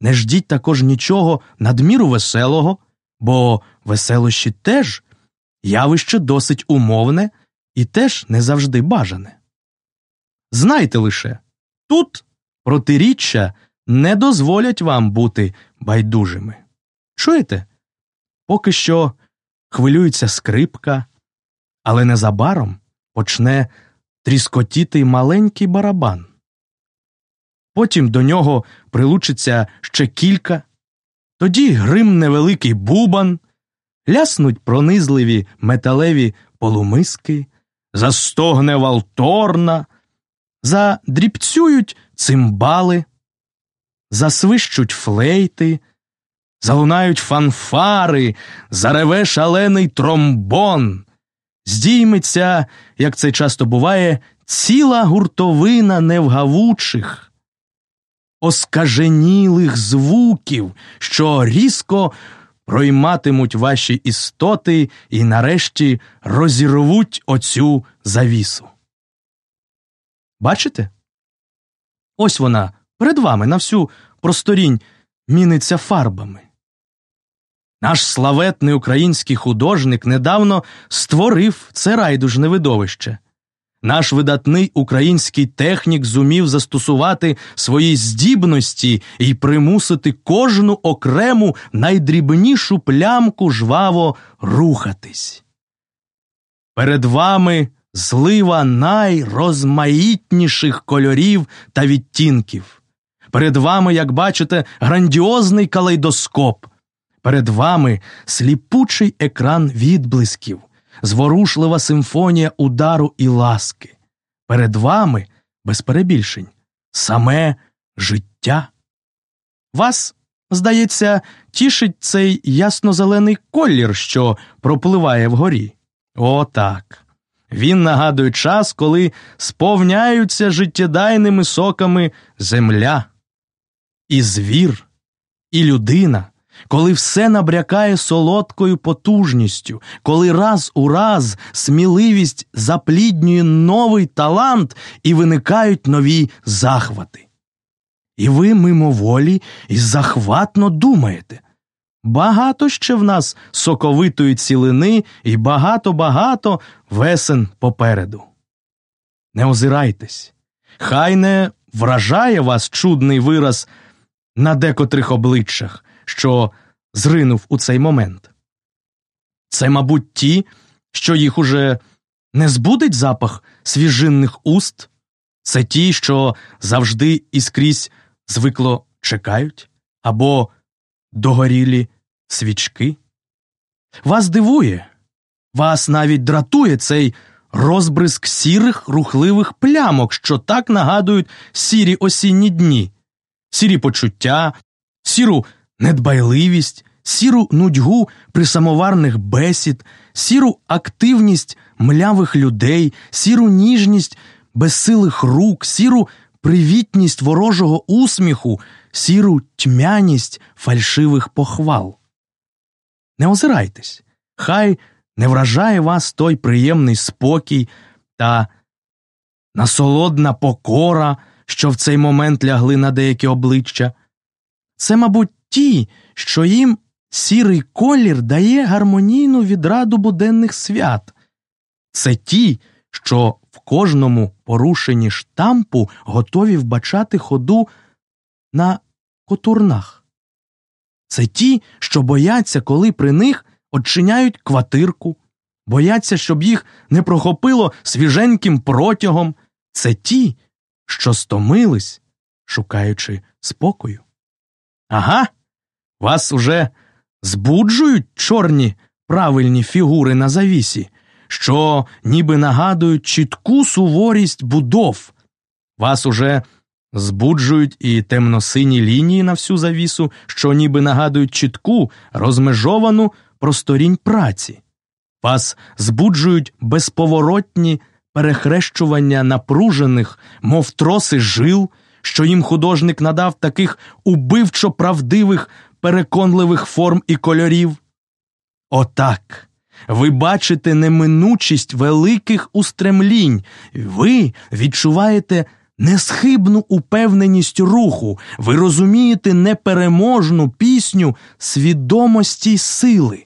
Не ждіть також нічого надміру веселого, бо веселощі теж явище досить умовне і теж не завжди бажане. Знайте лише, тут протиріччя не дозволять вам бути байдужими. Чуєте? Поки що хвилюється скрипка, але незабаром почне тріскотіти маленький барабан. Потім до нього прилучиться ще кілька, тоді грим невеликий бубан, ляснуть пронизливі металеві полумиски, застогне валторна, задрібцюють цимбали, засвищуть флейти, залунають фанфари, зареве шалений тромбон, здійметься, як це часто буває, ціла гуртовина невгавучих, оскаженілих звуків, що різко пройматимуть ваші істоти і нарешті розірвуть оцю завісу. Бачите? Ось вона перед вами на всю просторінь міниться фарбами. Наш славетний український художник недавно створив це райдужне видовище. Наш видатний український технік зумів застосувати свої здібності і примусити кожну окрему найдрібнішу плямку жваво рухатись. Перед вами злива найрозмаїтніших кольорів та відтінків. Перед вами, як бачите, грандіозний калейдоскоп. Перед вами сліпучий екран відблисків, зворушлива симфонія удару і ласки. Перед вами, без перебільшень, саме життя. Вас, здається, тішить цей ясно-зелений колір, що пропливає вгорі. О, так. Він нагадує час, коли сповняються життєдайними соками земля, і звір, і людина, коли все набрякає солодкою потужністю, коли раз у раз сміливість запліднює новий талант і виникають нові захвати. І ви мимоволі і захватно думаєте. Багато ще в нас соковитої цілини і багато-багато весен попереду. Не озирайтесь, хай не вражає вас чудний вираз на декотрих обличчях, що зринув у цей момент. Це, мабуть, ті, що їх уже не збудить запах свіжинних уст, це ті, що завжди і скрізь звикло чекають, або догорілі свічки. Вас дивує, вас навіть дратує цей розбризк сірих рухливих плямок, що так нагадують сірі осінні дні, сірі почуття, сіру недбайливість, сіру нудьгу присамоварних бесід, сіру активність млявих людей, сіру ніжність безсилих рук, сіру привітність ворожого усміху, сіру тьмяність фальшивих похвал. Не озирайтесь, хай не вражає вас той приємний спокій та насолодна покора, що в цей момент лягли на деякі обличчя. Це, мабуть, ті, що їм сірий колір дає гармонійну відраду буденних свят. Це ті, що в кожному порушенні штампу готові вбачати ходу на котурнах. Це ті, що бояться, коли при них odчиняють квартирку, бояться, щоб їх не прохопило свіженьким протягом. Це ті, що стомились, шукаючи спокою. Ага, вас уже збуджують чорні правильні фігури на завісі, що ніби нагадують чітку суворість будов. Вас уже збуджують і темно-сині лінії на всю завісу, що ніби нагадують чітку, розмежовану просторінь праці. Вас збуджують безповоротні перехрещування напружених, мов троси жил, що їм художник надав таких убивчо правдивих, переконливих форм і кольорів. Отак. Ви бачите неминучість великих устремлінь, ви відчуваєте несхибну упевненість руху, ви розумієте непереможну пісню свідомості й сили.